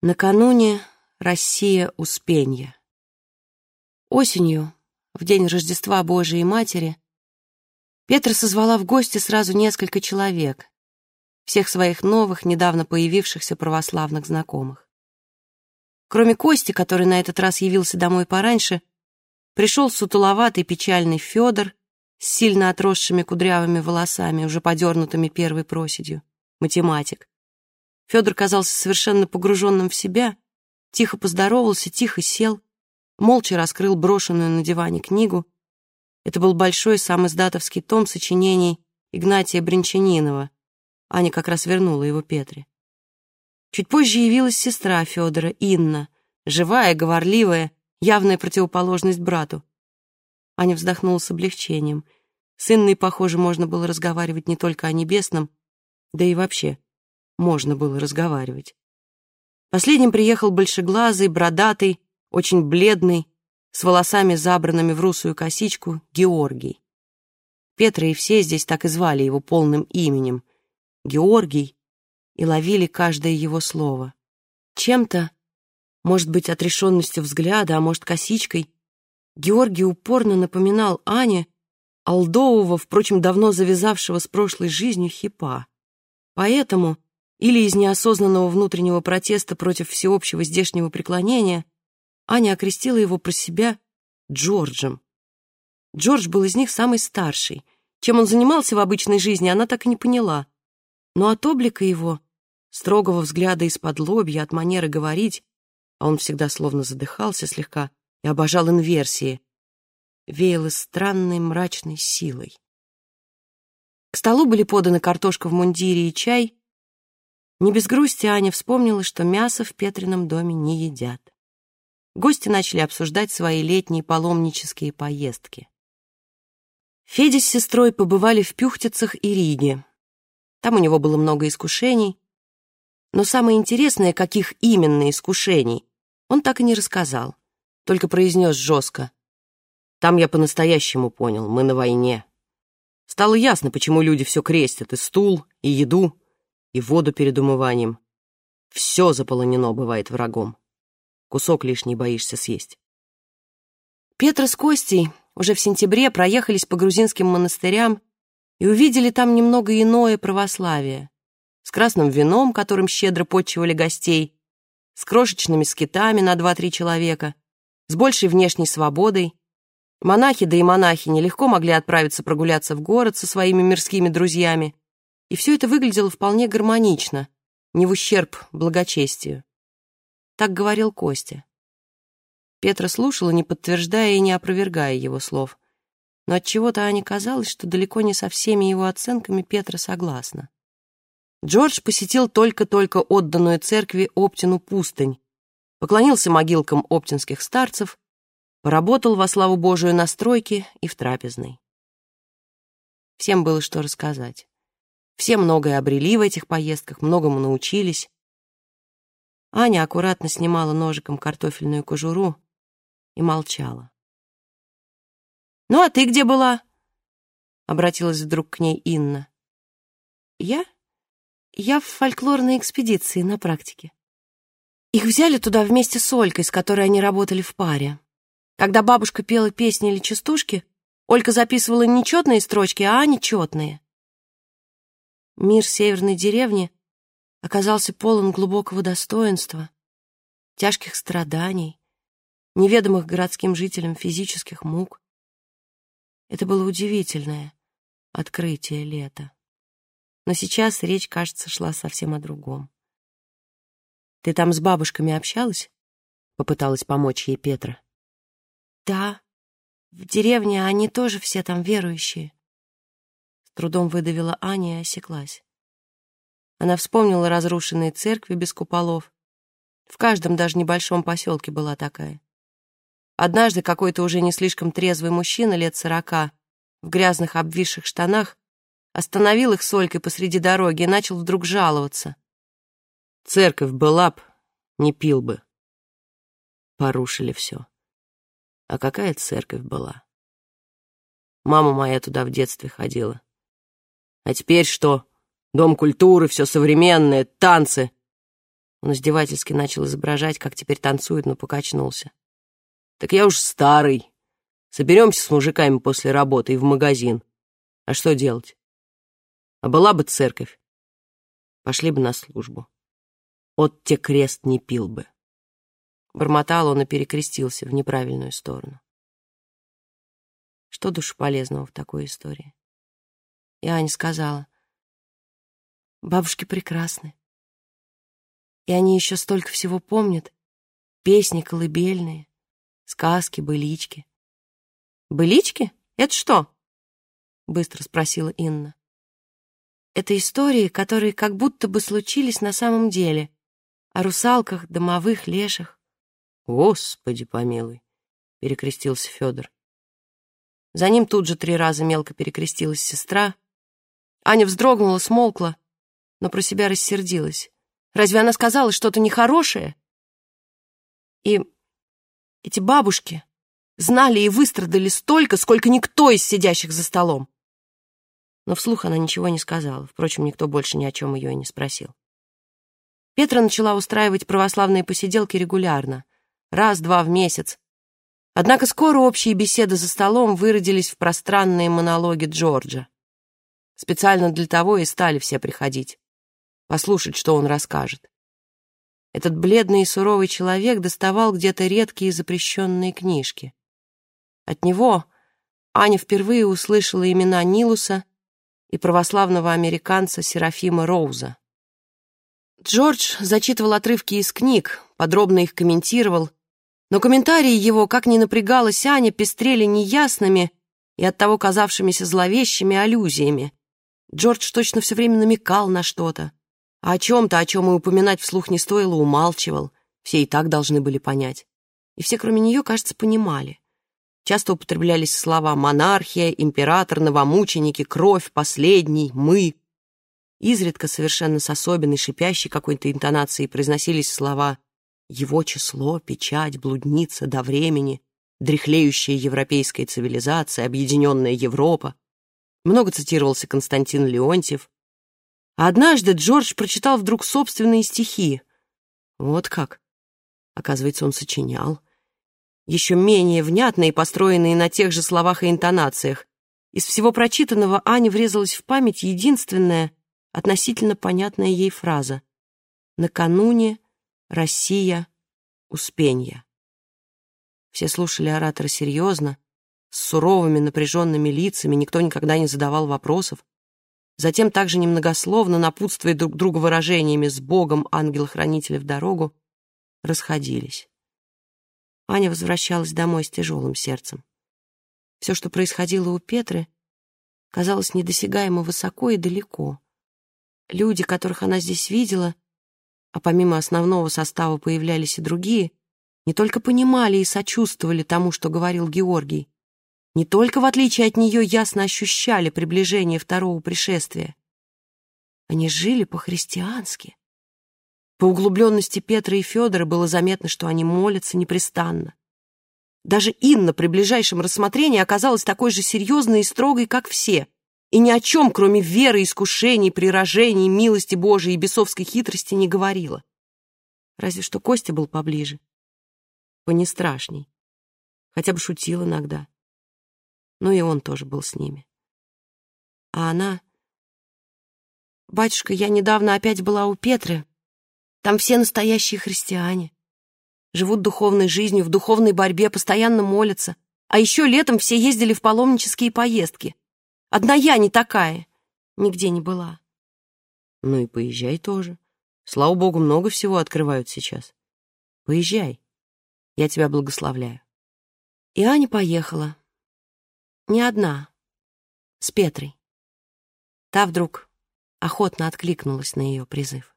Накануне Россия Успенья. Осенью, в день Рождества Божией Матери, Петра созвала в гости сразу несколько человек, всех своих новых, недавно появившихся православных знакомых. Кроме Кости, который на этот раз явился домой пораньше, пришел сутуловатый печальный Федор с сильно отросшими кудрявыми волосами, уже подернутыми первой проседью, математик. Федор казался совершенно погруженным в себя, тихо поздоровался, тихо сел, молча раскрыл брошенную на диване книгу. Это был большой сам издатовский том сочинений Игнатия Бринчанинова. Аня как раз вернула его Петре. Чуть позже явилась сестра Федора, Инна, живая, говорливая, явная противоположность брату. Аня вздохнула с облегчением. С Инной, похоже, можно было разговаривать не только о небесном, да и вообще можно было разговаривать. Последним приехал большеглазый, бородатый, очень бледный, с волосами забранными в русую косичку, Георгий. Петра и все здесь так и звали его полным именем. Георгий, и ловили каждое его слово. Чем-то, может быть, отрешенностью взгляда, а может, косичкой, Георгий упорно напоминал Ане Алдового, впрочем, давно завязавшего с прошлой жизнью хипа. Поэтому или из неосознанного внутреннего протеста против всеобщего здешнего преклонения, Аня окрестила его про себя Джорджем. Джордж был из них самый старший. Чем он занимался в обычной жизни, она так и не поняла. Но от облика его, строгого взгляда из-под лобья, от манеры говорить, а он всегда словно задыхался слегка и обожал инверсии, веяло странной мрачной силой. К столу были поданы картошка в мундире и чай, не без грусти Аня вспомнила, что мясо в Петрином доме не едят. Гости начали обсуждать свои летние паломнические поездки. Федя с сестрой побывали в Пюхтицах и Риге. Там у него было много искушений, но самое интересное, каких именно искушений, он так и не рассказал, только произнес жестко. Там я по-настоящему понял, мы на войне. Стало ясно, почему люди все крестят, и стул, и еду, и воду перед умыванием. Все заполонено бывает врагом. Кусок лишний боишься съесть. Петра с Костей уже в сентябре проехались по грузинским монастырям и увидели там немного иное православие. С красным вином, которым щедро подчивали гостей, с крошечными скитами на два-три человека, с большей внешней свободой. Монахи да и монахини легко могли отправиться прогуляться в город со своими мирскими друзьями, и все это выглядело вполне гармонично, не в ущерб благочестию. Так говорил Костя. Петра слушала, не подтверждая и не опровергая его слов, но от чего то Ане казалось, что далеко не со всеми его оценками Петра согласна. Джордж посетил только-только отданную церкви Оптину пустынь, поклонился могилкам оптинских старцев, поработал во славу Божию на стройке и в трапезной. Всем было что рассказать. Все многое обрели в этих поездках, многому научились. Аня аккуратно снимала ножиком картофельную кожуру и молчала. «Ну, а ты где была?» — обратилась вдруг к ней Инна. «Я? Я в фольклорной экспедиции на практике. Их взяли туда вместе с Олькой, с которой они работали в паре. Когда бабушка пела песни или частушки, Олька записывала нечетные строчки, а Аня четные. Мир северной деревни оказался полон глубокого достоинства, тяжких страданий, неведомых городским жителям физических мук. Это было удивительное открытие лета. Но сейчас речь, кажется, шла совсем о другом. «Ты там с бабушками общалась?» — попыталась помочь ей Петра. «Да, в деревне они тоже все там верующие трудом выдавила Аня и осеклась. Она вспомнила разрушенные церкви без куполов. В каждом даже небольшом поселке была такая. Однажды какой-то уже не слишком трезвый мужчина лет сорока в грязных обвисших штанах остановил их солькой посреди дороги и начал вдруг жаловаться. Церковь была б, не пил бы. Порушили все. А какая церковь была? Мама моя туда в детстве ходила. А теперь что? Дом культуры, все современное, танцы. Он издевательски начал изображать, как теперь танцует, но покачнулся. «Так я уж старый. Соберемся с мужиками после работы и в магазин. А что делать? А была бы церковь. Пошли бы на службу. От те крест не пил бы». Бормотал он и перекрестился в неправильную сторону. Что душеполезного в такой истории? И Аня сказала, бабушки прекрасны. И они еще столько всего помнят. Песни колыбельные, сказки, былички. «Былички? Это что?» — быстро спросила Инна. «Это истории, которые как будто бы случились на самом деле. О русалках, домовых, леших». «Господи помилуй!» — перекрестился Федор. За ним тут же три раза мелко перекрестилась сестра. Аня вздрогнула, смолкла, но про себя рассердилась. Разве она сказала что-то нехорошее? И эти бабушки знали и выстрадали столько, сколько никто из сидящих за столом. Но вслух она ничего не сказала. Впрочем, никто больше ни о чем ее и не спросил. Петра начала устраивать православные посиделки регулярно, раз-два в месяц. Однако скоро общие беседы за столом выродились в пространные монологи Джорджа. Специально для того и стали все приходить послушать, что он расскажет. Этот бледный и суровый человек доставал где-то редкие запрещенные книжки. От него Аня впервые услышала имена Нилуса и православного американца Серафима Роуза. Джордж зачитывал отрывки из книг, подробно их комментировал, но комментарии его, как ни напрягалась Аня, пестрели неясными и оттого казавшимися зловещими аллюзиями. Джордж точно все время намекал на что-то. А о чем-то, о чем и упоминать вслух не стоило, умалчивал. Все и так должны были понять. И все, кроме нее, кажется, понимали. Часто употреблялись слова «монархия», «император», «новомученики», «кровь», «последний», «мы». Изредка, совершенно с особенной шипящей какой-то интонацией, произносились слова «его число», «печать», «блудница», «до времени», «дряхлеющая европейская цивилизация», «объединенная Европа». Много цитировался Константин Леонтьев, а однажды Джордж прочитал вдруг собственные стихи. Вот как. Оказывается, он сочинял. Еще менее внятные, построенные на тех же словах и интонациях. Из всего прочитанного Ане врезалась в память единственная, относительно понятная ей фраза. «Накануне Россия Успенья». Все слушали оратора серьезно, с суровыми напряженными лицами, никто никогда не задавал вопросов. Затем также немногословно, напутствуя друг друга выражениями «с Богом, ангел-хранителя в дорогу», расходились. Аня возвращалась домой с тяжелым сердцем. Все, что происходило у Петры, казалось недосягаемо высоко и далеко. Люди, которых она здесь видела, а помимо основного состава появлялись и другие, не только понимали и сочувствовали тому, что говорил Георгий, не только в отличие от нее ясно ощущали приближение второго пришествия. Они жили по-христиански. По углубленности Петра и Федора было заметно, что они молятся непрестанно. Даже Инна при ближайшем рассмотрении оказалась такой же серьезной и строгой, как все, и ни о чем, кроме веры, искушений, прирожений, милости Божией и бесовской хитрости, не говорила. Разве что Костя был поближе, понестрашней, хотя бы шутил иногда но и он тоже был с ними. А она... «Батюшка, я недавно опять была у Петры. Там все настоящие христиане. Живут духовной жизнью, в духовной борьбе, постоянно молятся. А еще летом все ездили в паломнические поездки. Одна я не такая. Нигде не была». «Ну и поезжай тоже. Слава богу, много всего открывают сейчас. Поезжай. Я тебя благословляю». И Аня поехала. Не одна, с Петрой. Та вдруг охотно откликнулась на ее призыв.